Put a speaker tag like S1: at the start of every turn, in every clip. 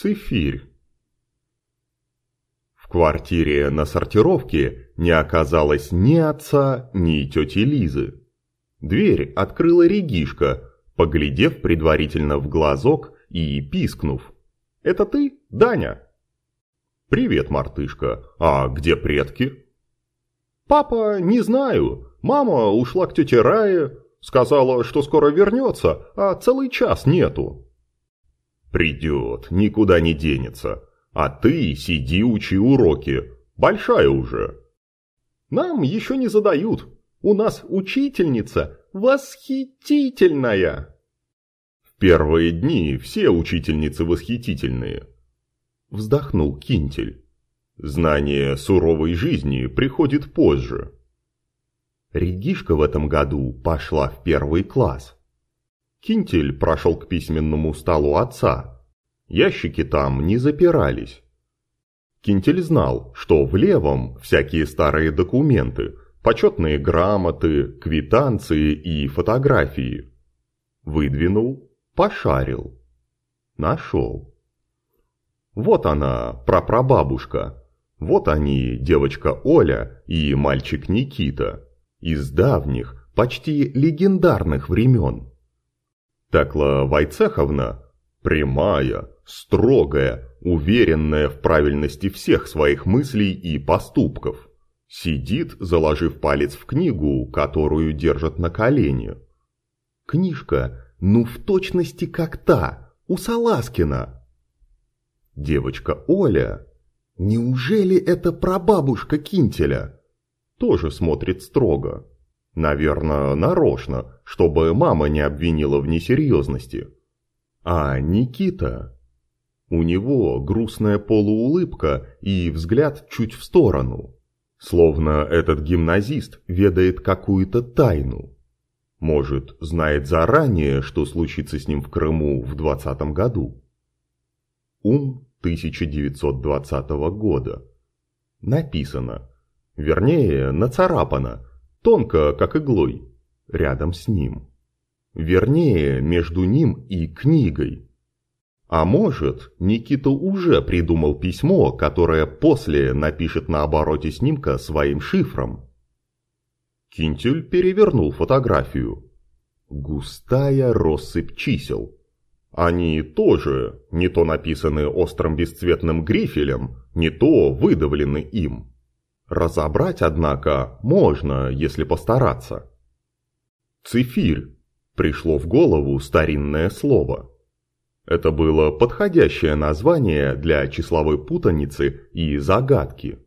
S1: Цифирь. В квартире на сортировке не оказалось ни отца, ни тети Лизы. Дверь открыла Регишка, поглядев предварительно в глазок и пискнув. «Это ты, Даня?» «Привет, мартышка. А где предки?» «Папа, не знаю. Мама ушла к тете Рае, сказала, что скоро вернется, а целый час нету». «Придет, никуда не денется. А ты сиди учи уроки. Большая уже». «Нам еще не задают. У нас учительница восхитительная!» «В первые дни все учительницы восхитительные», – вздохнул Кинтель. «Знание суровой жизни приходит позже». Регишка в этом году пошла в первый класс. Кинтель прошел к письменному столу отца. Ящики там не запирались. Кинтель знал, что в левом всякие старые документы, почетные грамоты, квитанции и фотографии. Выдвинул, пошарил. Нашел. Вот она, прапрабабушка. Вот они, девочка Оля и мальчик Никита. Из давних, почти легендарных времен. Такла Вайцеховна прямая, строгая, уверенная в правильности всех своих мыслей и поступков. Сидит, заложив палец в книгу, которую держат на колене. Книжка, ну в точности как та, у Саласкина. Девочка Оля, неужели это прабабушка Кинтеля? Тоже смотрит строго. Наверное, нарочно, чтобы мама не обвинила в несерьезности. А Никита... У него грустная полуулыбка и взгляд чуть в сторону. Словно этот гимназист ведает какую-то тайну. Может, знает заранее, что случится с ним в Крыму в двадцатом году. Ум 1920 года. Написано. Вернее, нацарапано. Тонко, как иглой. Рядом с ним. Вернее, между ним и книгой. А может, Никита уже придумал письмо, которое после напишет на обороте снимка своим шифром. Кинтель перевернул фотографию. Густая россыпь чисел. Они тоже не то написаны острым бесцветным грифелем, не то выдавлены им. Разобрать, однако, можно, если постараться. Цифирь. Пришло в голову старинное слово. Это было подходящее название для числовой путаницы и загадки.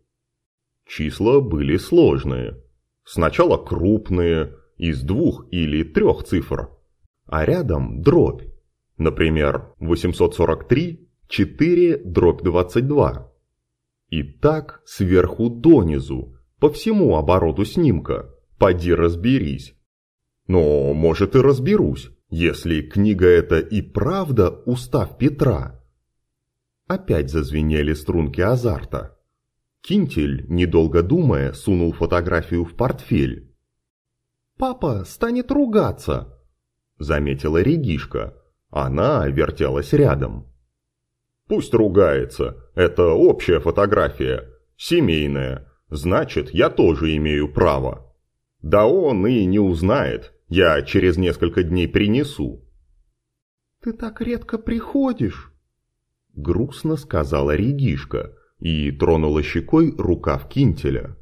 S1: Числа были сложные. Сначала крупные, из двух или трех цифр, а рядом дробь. Например, 843, 4, дробь 22. И так сверху донизу, по всему обороту снимка. Поди разберись. Но, может, и разберусь если книга эта и правда устав Петра. Опять зазвенели струнки азарта. Кинтель, недолго думая, сунул фотографию в портфель. «Папа станет ругаться», — заметила Регишка. Она вертелась рядом. «Пусть ругается. Это общая фотография. Семейная. Значит, я тоже имею право. Да он и не узнает, я через несколько дней принесу». «Ты так редко приходишь», — грустно сказала Регишка и тронула щекой рукав кинтеля.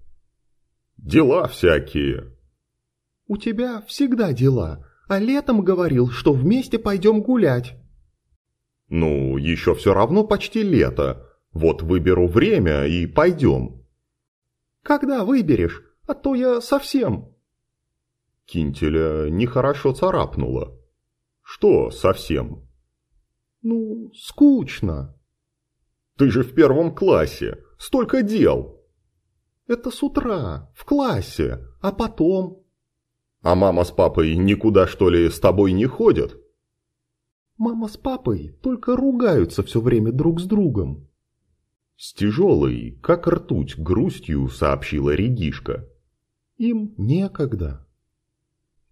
S1: «Дела всякие». «У тебя всегда дела, а летом говорил, что вместе пойдем гулять». «Ну, еще все равно почти лето. Вот выберу время и пойдем». «Когда выберешь? А то я совсем...» Кинтеля нехорошо царапнуло. «Что совсем?» «Ну, скучно». «Ты же в первом классе! Столько дел!» «Это с утра, в классе, а потом...» «А мама с папой никуда, что ли, с тобой не ходят?» «Мама с папой только ругаются все время друг с другом». С тяжелой, как ртуть, грустью сообщила Регишка. «Им некогда».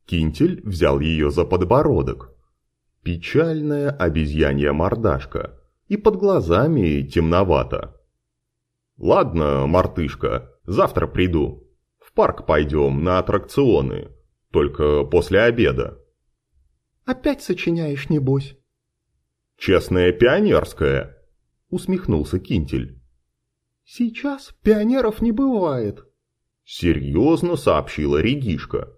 S1: Кинтель взял ее за подбородок. Печальная обезьянья мордашка. И под глазами темновато. Ладно, мартышка, завтра приду. В парк пойдем на аттракционы. Только после обеда.
S2: Опять сочиняешь, небось?
S1: Честная пионерская, усмехнулся Кинтель.
S2: Сейчас пионеров не бывает.
S1: Серьезно сообщила Регишка.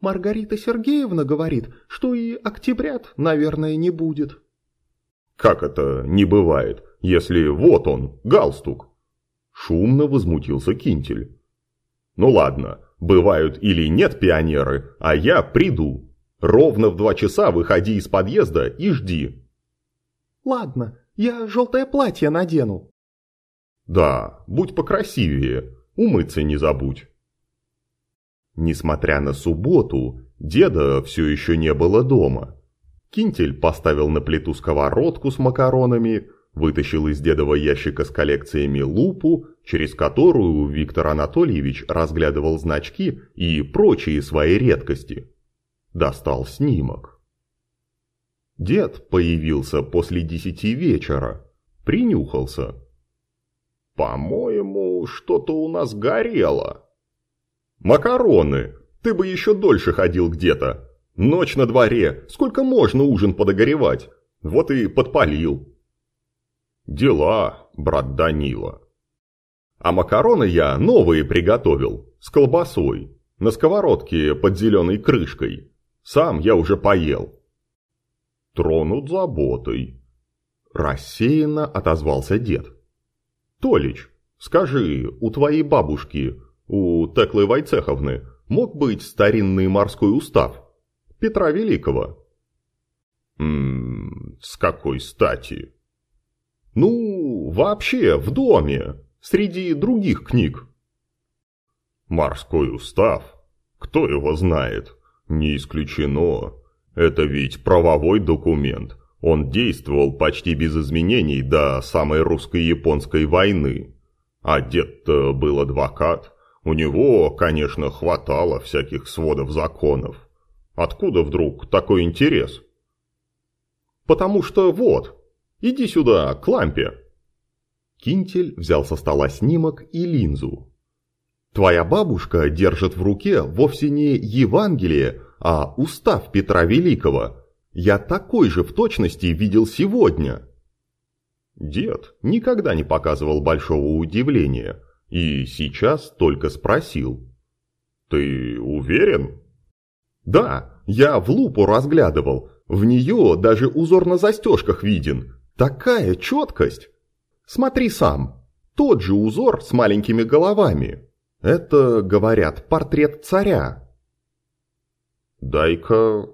S2: Маргарита Сергеевна говорит, что и октябрят, наверное, не будет.
S1: Как это не бывает, если вот он, галстук? Шумно возмутился Кинтель. Ну ладно, бывают или нет пионеры, а я приду. Ровно в два часа выходи из подъезда и жди.
S2: Ладно, я желтое платье надену.
S1: Да, будь покрасивее, умыться не забудь. Несмотря на субботу, деда все еще не было дома. Кинтель поставил на плиту сковородку с макаронами, вытащил из дедового ящика с коллекциями лупу, через которую Виктор Анатольевич разглядывал значки и прочие свои редкости. Достал снимок. Дед появился после десяти вечера, принюхался. «По-моему, что-то у нас горело», «Макароны! Ты бы еще дольше ходил где-то. Ночь на дворе, сколько можно ужин подогревать? Вот и подпалил». «Дела, брат Данила». «А макароны я новые приготовил, с колбасой, на сковородке под зеленой крышкой. Сам я уже поел». «Тронут заботой», – рассеянно отозвался дед. «Толич, скажи, у твоей бабушки у Теклы Вайцеховны мог быть старинный морской устав Петра Великого. Ммм, с какой стати? Ну, вообще, в доме, среди других книг. Морской устав? Кто его знает? Не исключено. Это ведь правовой документ. Он действовал почти без изменений до самой русско-японской войны. А дед-то был адвокат. У него, конечно, хватало всяких сводов законов. Откуда вдруг такой интерес? Потому что вот, иди сюда, к лампе. Кинтель взял со стола снимок и линзу. Твоя бабушка держит в руке вовсе не Евангелие, а устав Петра Великого. Я такой же в точности видел сегодня. Дед никогда не показывал большого удивления – и сейчас только спросил. «Ты уверен?» «Да, я в лупу разглядывал. В нее даже узор на застежках виден. Такая четкость! Смотри сам. Тот же узор с маленькими головами. Это, говорят, портрет царя». «Дай-ка...»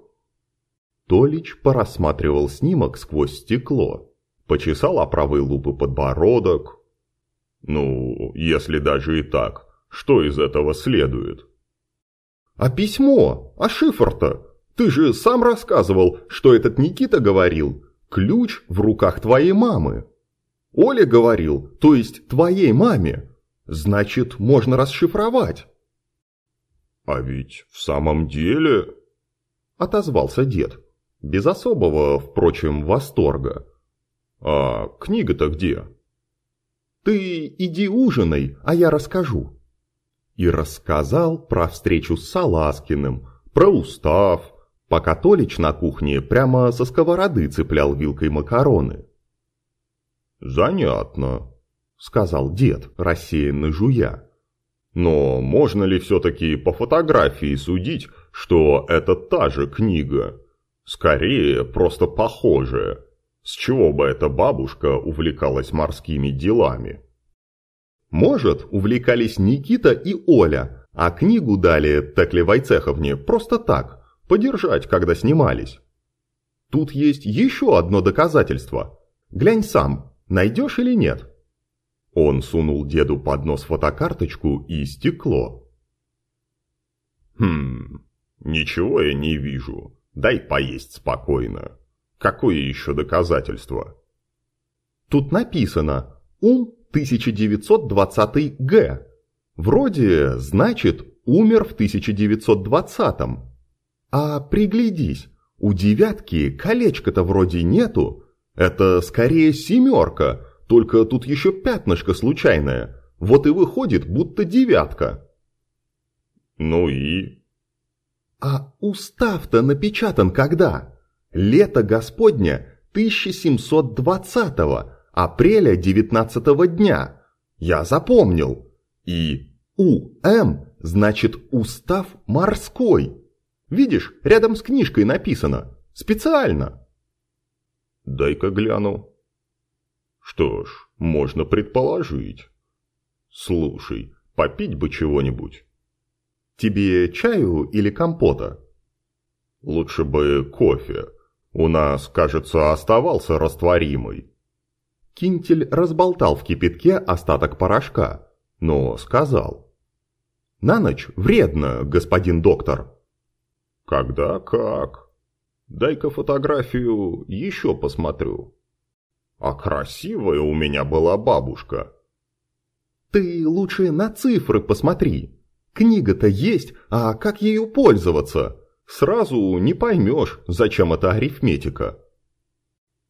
S1: Толич порассматривал снимок сквозь стекло. Почесал оправой лупы подбородок, ну, если даже и так, что из этого следует? А письмо? А шифр-то? Ты же сам рассказывал, что этот Никита говорил. Ключ в руках твоей мамы. Оля говорил, то есть твоей маме. Значит, можно расшифровать. А ведь в самом деле... Отозвался дед. Без особого, впрочем, восторга. А книга-то где? Ты иди ужинай, а я расскажу. И рассказал про встречу с Саласкиным, про устав, пока Толич на кухне прямо со сковороды цеплял вилкой макароны. «Занятно», — сказал дед, рассеянно жуя. «Но можно ли все-таки по фотографии судить, что это та же книга? Скорее, просто похожая». С чего бы эта бабушка увлекалась морскими делами? Может, увлекались Никита и Оля, а книгу дали Текле Вайцеховне просто так, подержать, когда снимались. Тут есть еще одно доказательство. Глянь сам, найдешь или нет? Он сунул деду под нос фотокарточку и стекло. Хм, ничего я не вижу. Дай поесть спокойно. Какое еще доказательство? Тут написано «Ум 1920 Г». Вроде, значит, умер в 1920-м. А приглядись, у девятки колечка-то вроде нету. Это скорее семерка, только тут еще пятнышко случайное. Вот и выходит, будто девятка. Ну и?
S2: А устав-то напечатан когда? Лето Господня 1720-го, апреля 19 дня. Я запомнил. И УМ значит устав морской. Видишь, рядом с книжкой написано. Специально.
S1: Дай-ка гляну. Что ж, можно предположить. Слушай, попить бы чего-нибудь.
S2: Тебе чаю или компота?
S1: Лучше бы кофе. У нас, кажется, оставался растворимый.
S2: Кинтель разболтал в кипятке остаток порошка, но сказал. «На ночь вредно, господин доктор».
S1: «Когда как? Дай-ка фотографию еще посмотрю». «А красивая у меня была бабушка».
S2: «Ты лучше на цифры посмотри. Книга-то есть, а как ею пользоваться? Сразу не поймешь, зачем это арифметика».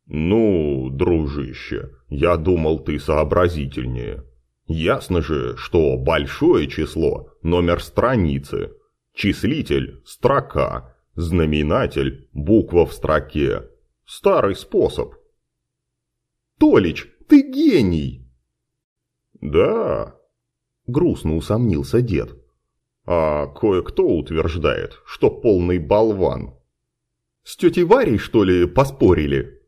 S1: «Ну, дружище, я думал, ты сообразительнее. Ясно же, что большое число – номер страницы, числитель – строка, знаменатель – буква в строке. Старый способ».
S2: «Толич, ты гений!»
S1: «Да», – грустно усомнился дед. «А кое-кто утверждает, что полный болван».
S2: «С тетей Варей, что ли, поспорили?»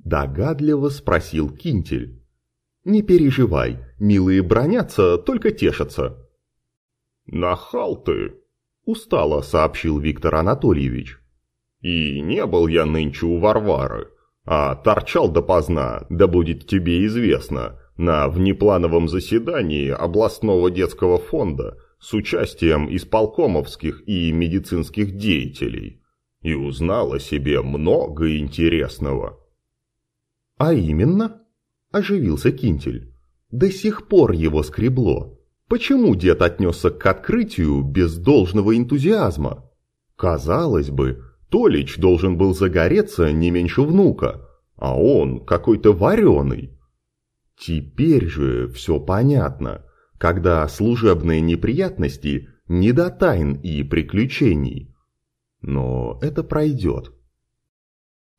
S2: Догадливо спросил Кинтель. «Не переживай, милые бронятся, только тешатся».
S1: «Нахал ты!»
S2: – устало сообщил Виктор Анатольевич.
S1: «И не был я нынче у Варвары, а торчал допоздна, да будет тебе известно, на внеплановом заседании областного детского фонда с участием исполкомовских и медицинских деятелей, и узнал о себе много интересного».
S2: «А именно?» – оживился Кинтель. До сих пор его скребло. Почему дед отнесся к открытию без должного энтузиазма? Казалось бы, Толич должен был загореться не меньше внука, а он какой-то вареный. Теперь же все понятно, когда служебные неприятности не до тайн и приключений. Но это пройдет.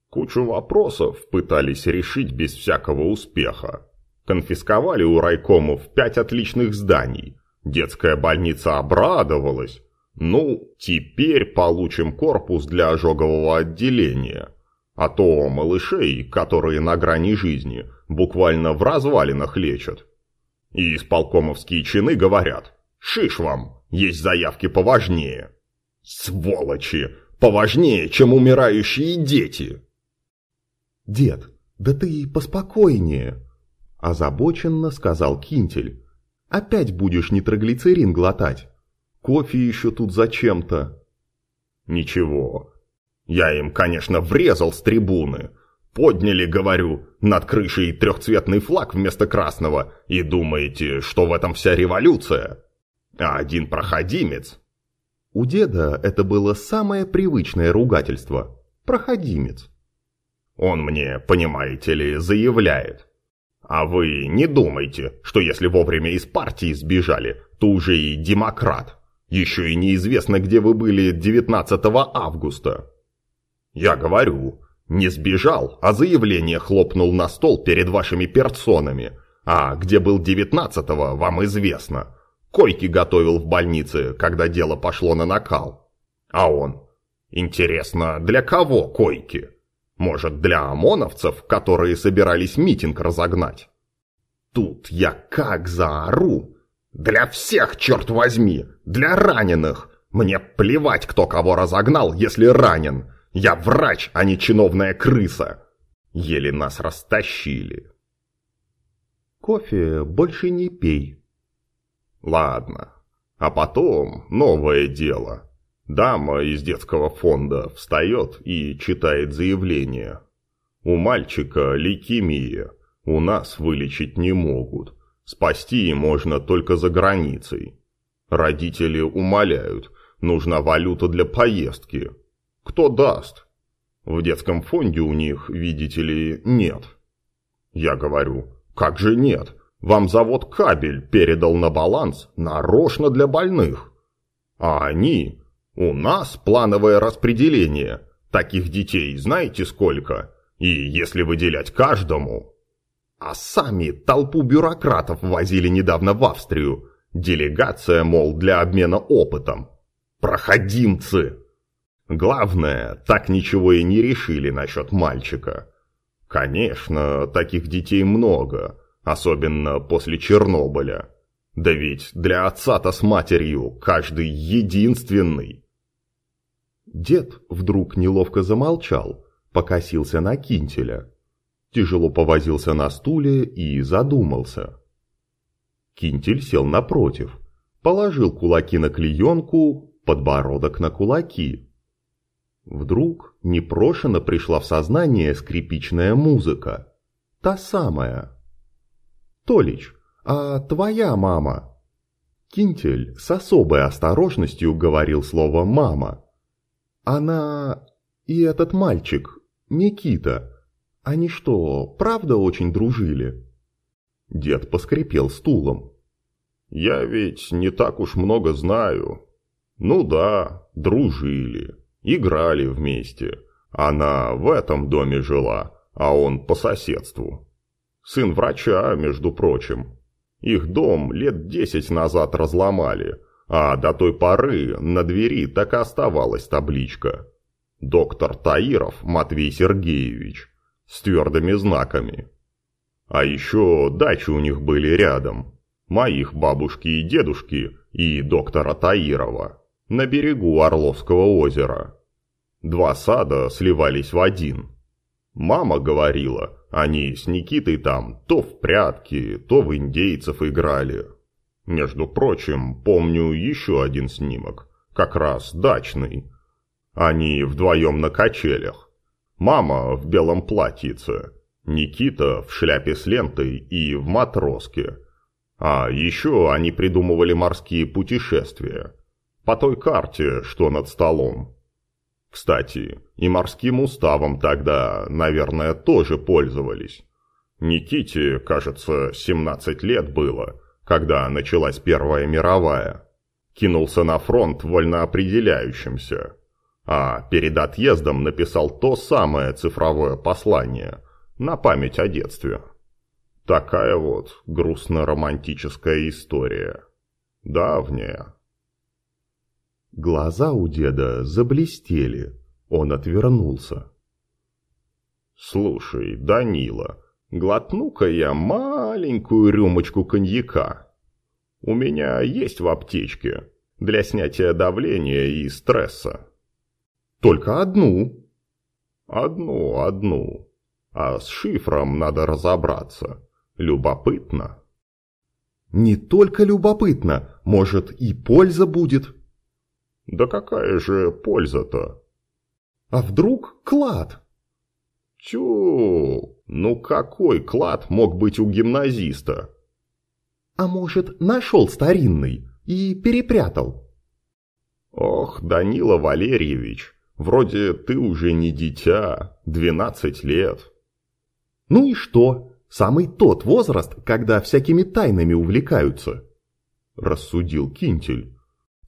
S1: Кучу вопросов пытались решить без всякого успеха. Конфисковали у райкомов пять отличных зданий. Детская больница обрадовалась. Ну, теперь получим корпус для ожогового отделения. А то малышей, которые на грани жизни, буквально в развалинах лечат. И исполкомовские чины говорят, шиш вам, есть заявки поважнее. Сволочи, поважнее, чем умирающие дети.
S2: «Дед, да ты поспокойнее!» – озабоченно сказал Кинтель. «Опять будешь нитроглицерин глотать. Кофе еще тут зачем-то».
S1: «Ничего. Я им, конечно, врезал с трибуны. Подняли, говорю, над крышей трехцветный флаг вместо красного, и думаете, что в этом вся революция? А один проходимец...»
S2: У деда это было самое привычное ругательство – проходимец.
S1: Он мне, понимаете ли, заявляет. А вы не думайте, что если вовремя из партии сбежали, то уже и демократ. Еще и неизвестно, где вы были 19 августа. Я говорю, не сбежал, а заявление хлопнул на стол перед вашими персонами. А где был 19-го, вам известно. Койки готовил в больнице, когда дело пошло на накал. А он... Интересно, для кого койки? Может, для ОМОНовцев, которые собирались митинг разогнать? Тут я как заору. Для всех, черт возьми! Для раненых! Мне плевать, кто кого разогнал, если ранен. Я врач, а не чиновная крыса. Еле нас растащили.
S2: Кофе больше не пей.
S1: Ладно. А потом новое дело. Дама из детского фонда встает и читает заявление. У мальчика лейкемия, у нас вылечить не могут. Спасти можно только за границей. Родители умоляют, нужна валюта для поездки. Кто даст? В детском фонде у них, видите ли, нет. Я говорю, как же нет? Вам завод «Кабель» передал на баланс нарочно для больных. А они... У нас плановое распределение. Таких детей знаете сколько? И если выделять каждому... А сами толпу бюрократов возили недавно в Австрию. Делегация, мол, для обмена опытом. Проходимцы! Главное, так ничего и не решили насчет мальчика. Конечно, таких детей много, особенно после Чернобыля. Да ведь для отца-то с матерью каждый единственный.
S2: Дед вдруг неловко замолчал, покосился на Кинтеля. Тяжело повозился на стуле и задумался. Кинтель сел напротив, положил кулаки на клеенку, подбородок на кулаки. Вдруг непрошено пришла в сознание скрипичная музыка. Та самая. «Толич, а твоя мама?» Кинтель с особой осторожностью говорил слово «мама». «Она... и этот мальчик, Никита, они что, правда очень дружили?» Дед поскрипел стулом.
S1: «Я ведь не так уж много знаю. Ну да, дружили». Играли вместе. Она в этом доме жила, а он по соседству. Сын врача, между прочим. Их дом лет десять назад разломали, а до той поры на двери так и оставалась табличка. Доктор Таиров Матвей Сергеевич с твердыми знаками. А еще дачи у них были рядом. Моих бабушки и дедушки и доктора Таирова на берегу Орловского озера. Два сада сливались в один. Мама говорила, они с Никитой там то в прятки, то в индейцев играли. Между прочим, помню еще один снимок, как раз дачный. Они вдвоем на качелях. Мама в белом платьице, Никита в шляпе с лентой и в матроске. А еще они придумывали морские путешествия. По той карте, что над столом. Кстати, и морским уставом тогда, наверное, тоже пользовались. Никите, кажется, 17 лет было, когда началась Первая мировая. Кинулся на фронт вольноопределяющимся. А перед отъездом написал то самое цифровое послание на память о детстве. Такая вот грустно-романтическая история. Давняя.
S2: Глаза у деда заблестели. Он отвернулся.
S1: «Слушай, Данила, глотну-ка я маленькую рюмочку коньяка. У меня есть в аптечке для снятия давления и стресса».
S2: «Только одну?»
S1: «Одну, одну. А с шифром надо разобраться. Любопытно».
S2: «Не только любопытно, может и польза будет».
S1: Да какая же польза-то?
S2: А вдруг клад?
S1: Тю, ну какой клад мог быть у гимназиста?
S2: А может, нашел старинный и перепрятал?
S1: Ох, Данила Валерьевич, вроде ты уже не дитя, двенадцать лет.
S2: Ну и что? Самый тот возраст, когда всякими тайнами увлекаются. Рассудил Кинтель.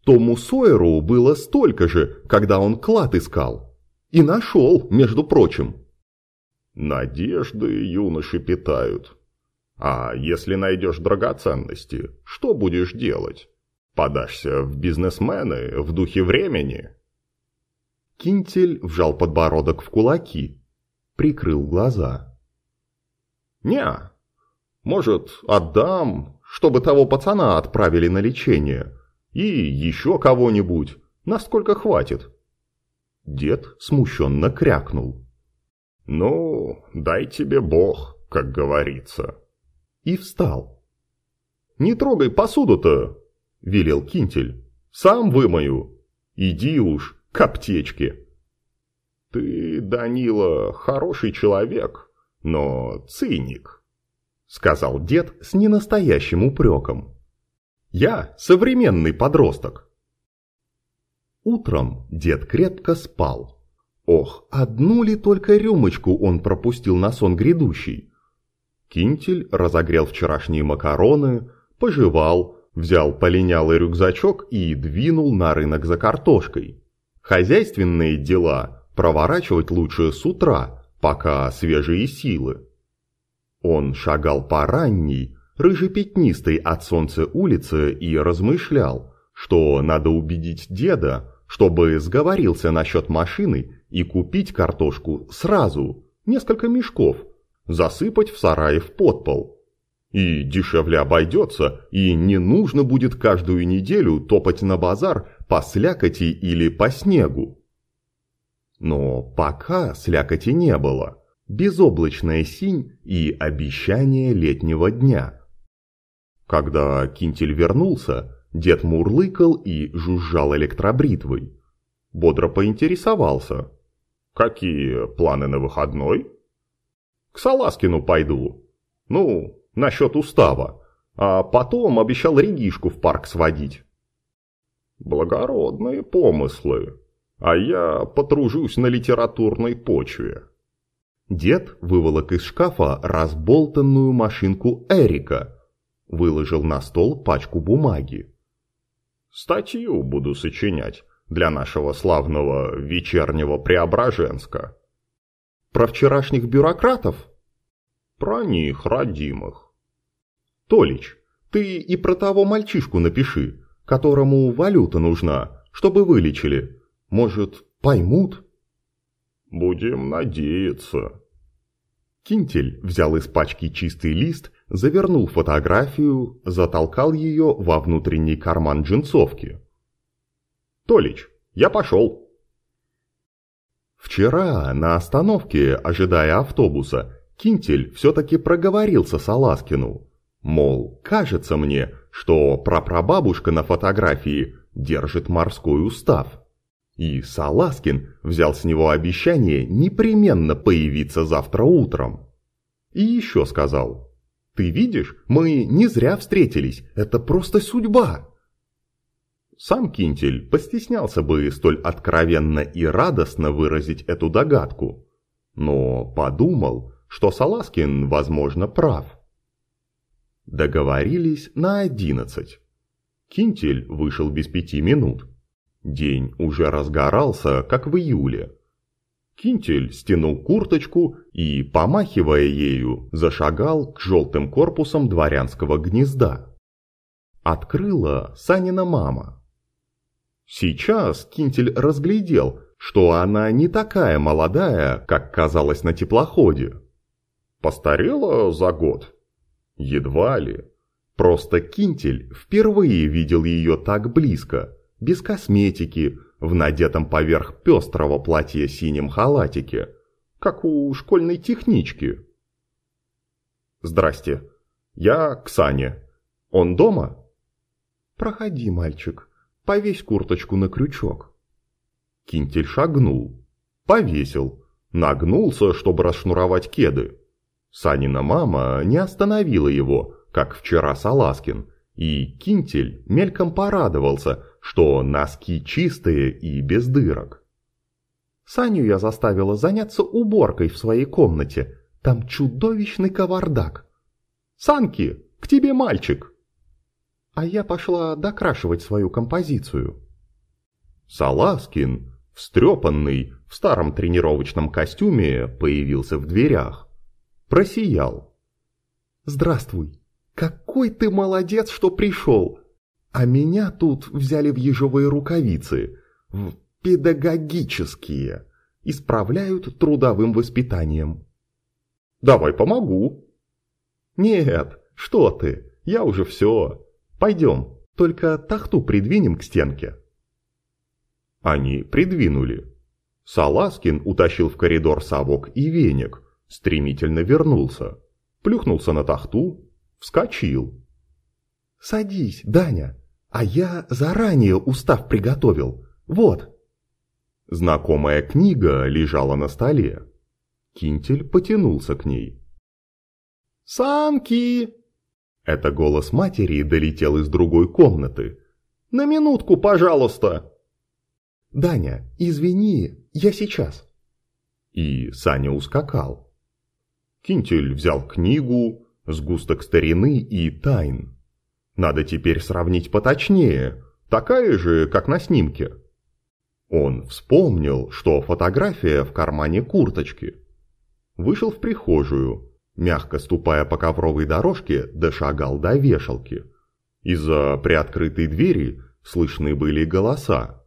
S2: Тому Сойеру было столько же, когда он клад искал. И нашел, между прочим.
S1: Надежды юноши питают. А если найдешь драгоценности, что будешь делать? Подашься в бизнесмены в духе времени?
S2: Кинтель вжал подбородок в кулаки, прикрыл глаза.
S1: «Не, может, отдам, чтобы того пацана отправили на лечение, и еще кого-нибудь, насколько хватит.
S2: Дед смущенно крякнул.
S1: «Ну, дай тебе бог, как говорится».
S2: И встал.
S1: «Не трогай посуду-то», — велел Кинтель. «Сам вымою. Иди уж к аптечке». «Ты, Данила, хороший человек, но циник», — сказал дед с ненастоящим упреком. Я современный подросток.
S2: Утром дед крепко спал. Ох, одну ли только рюмочку он пропустил на сон грядущий. Кинтель разогрел вчерашние макароны, пожевал, взял полинялый рюкзачок и двинул на рынок за картошкой. Хозяйственные дела проворачивать лучше с утра, пока свежие силы. Он шагал по ранней, рыжепятнистой от солнца улице и размышлял, что надо убедить деда, чтобы сговорился насчет машины и купить картошку сразу, несколько мешков, засыпать в сарае в подпол. И дешевле обойдется, и не нужно будет каждую неделю топать на базар по слякоти или по снегу. Но пока слякоти не было, безоблачная синь и обещание летнего дня. Когда Кинтель вернулся, дед мурлыкал и жужжал электробритвой. Бодро поинтересовался. «Какие планы на выходной?» «К Саласкину пойду. Ну, насчет устава. А потом обещал Регишку в парк сводить». «Благородные помыслы. А я потружусь на литературной почве». Дед выволок из шкафа разболтанную машинку Эрика, выложил на стол пачку бумаги. «Статью буду сочинять для нашего славного вечернего Преображенска». «Про вчерашних бюрократов?» «Про них, родимых». «Толич, ты и про того мальчишку напиши, которому валюта нужна, чтобы вылечили. Может, поймут?» «Будем надеяться». Кинтель взял из пачки чистый лист, завернул фотографию, затолкал ее во внутренний карман джинсовки. «Толич, я пошел!» Вчера на остановке, ожидая автобуса, Кинтель все-таки проговорился Саласкину. Мол, кажется мне, что прапрабабушка на фотографии держит морской устав. И Саласкин взял с него обещание непременно появиться завтра утром. И еще сказал, «Ты видишь, мы не зря встретились, это просто судьба». Сам Кинтель постеснялся бы столь откровенно и радостно выразить эту догадку, но подумал, что Саласкин, возможно, прав. Договорились на одиннадцать. Кинтель вышел без пяти минут. День уже разгорался, как в июле. Кинтель стянул курточку и, помахивая ею, зашагал к желтым корпусам дворянского гнезда. Открыла Санина мама. Сейчас Кинтель разглядел, что она не такая молодая, как казалось на теплоходе. Постарела за год? Едва ли. Просто Кинтель впервые видел ее так близко – без косметики, в надетом поверх пестрого платья синем халатике, как у школьной технички. «Здрасте, я к Сане. Он дома?» «Проходи, мальчик, повесь курточку на крючок». Кинтель шагнул, повесил, нагнулся, чтобы расшнуровать кеды. Санина мама не остановила его, как вчера Саласкин, и Кинтель мельком порадовался, что носки чистые и без дырок. Саню я заставила заняться уборкой в своей комнате. Там чудовищный кавардак. «Санки, к тебе мальчик!» А я пошла докрашивать свою композицию. Саласкин, встрепанный, в старом тренировочном костюме, появился в дверях. Просиял. «Здравствуй! Какой ты молодец, что пришел! А меня тут взяли в ежовые рукавицы, в педагогические, исправляют трудовым воспитанием. Давай помогу. Нет, что ты, я уже все. Пойдем, только тахту придвинем к стенке. Они придвинули. Саласкин утащил в коридор совок и веник, стремительно вернулся, плюхнулся на тахту, вскочил. «Садись, Даня, а я заранее устав приготовил. Вот. Знакомая книга лежала на столе. Кинтель потянулся к ней. «Санки!» Это голос матери долетел из другой комнаты. «На минутку, пожалуйста!» «Даня, извини, я сейчас!» И Саня ускакал. Кинтель взял книгу, сгусток старины и тайн. Надо теперь сравнить поточнее, такая же, как на снимке. Он вспомнил, что фотография в кармане курточки. Вышел в прихожую, мягко ступая по ковровой дорожке, дошагал до вешалки. Из-за приоткрытой двери слышны были голоса.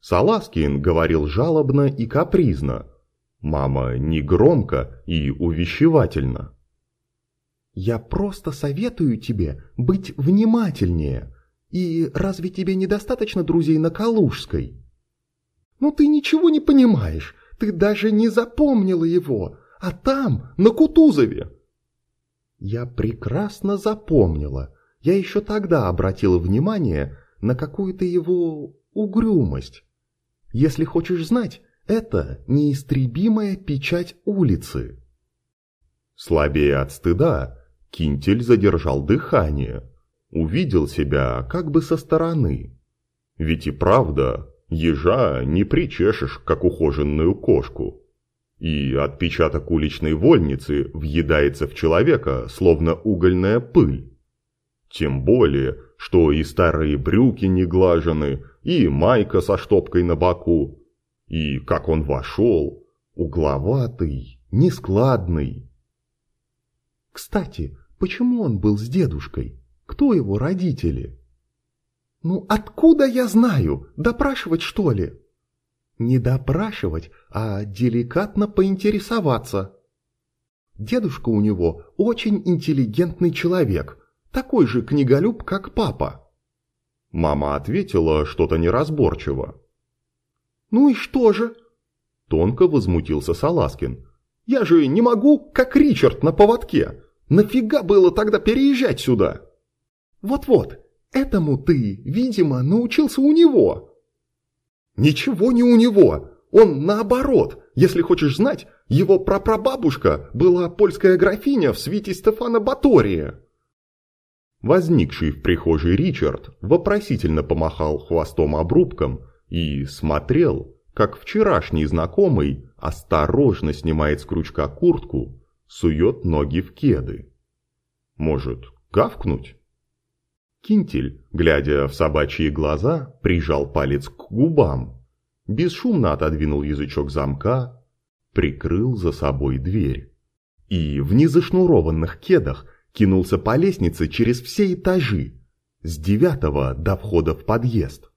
S2: Саласкин говорил жалобно и капризно, мама негромко и увещевательно. «Я просто советую тебе быть внимательнее. И разве тебе недостаточно друзей на Калужской?» «Ну ты ничего не понимаешь, ты даже не запомнила его, а там, на Кутузове!» Я прекрасно запомнила. Я еще тогда обратила внимание на какую-то его угрюмость. Если хочешь знать, это неистребимая печать улицы. Слабее от стыда, Кинтель задержал дыхание, увидел себя как бы со стороны. Ведь и правда, ежа не причешешь, как ухоженную кошку. И отпечаток уличной вольницы въедается в человека, словно угольная пыль. Тем более, что и старые брюки не глажены, и майка со штопкой на боку. И как он вошел, угловатый, нескладный. Кстати, почему он был с дедушкой? Кто его родители? Ну, откуда я знаю? Допрашивать, что ли? Не допрашивать, а деликатно поинтересоваться. Дедушка у него очень интеллигентный человек, такой же книголюб, как папа. Мама ответила что-то неразборчиво. «Ну и что же?» Тонко возмутился Саласкин. «Я же не могу, как Ричард на поводке. Нафига было тогда переезжать сюда?» «Вот-вот, этому ты, видимо, научился у него». «Ничего не у него. Он наоборот. Если хочешь знать, его прапрабабушка была польская графиня в свите Стефана Батория». Возникший в прихожей Ричард вопросительно помахал хвостом обрубком и смотрел, как вчерашний знакомый осторожно снимает с крючка куртку, сует ноги в кеды. Может, гавкнуть? Кинтель, глядя в собачьи глаза, прижал палец к губам, бесшумно отодвинул язычок замка, прикрыл за собой дверь. И в незашнурованных кедах кинулся по лестнице через все этажи, с девятого до входа в подъезд.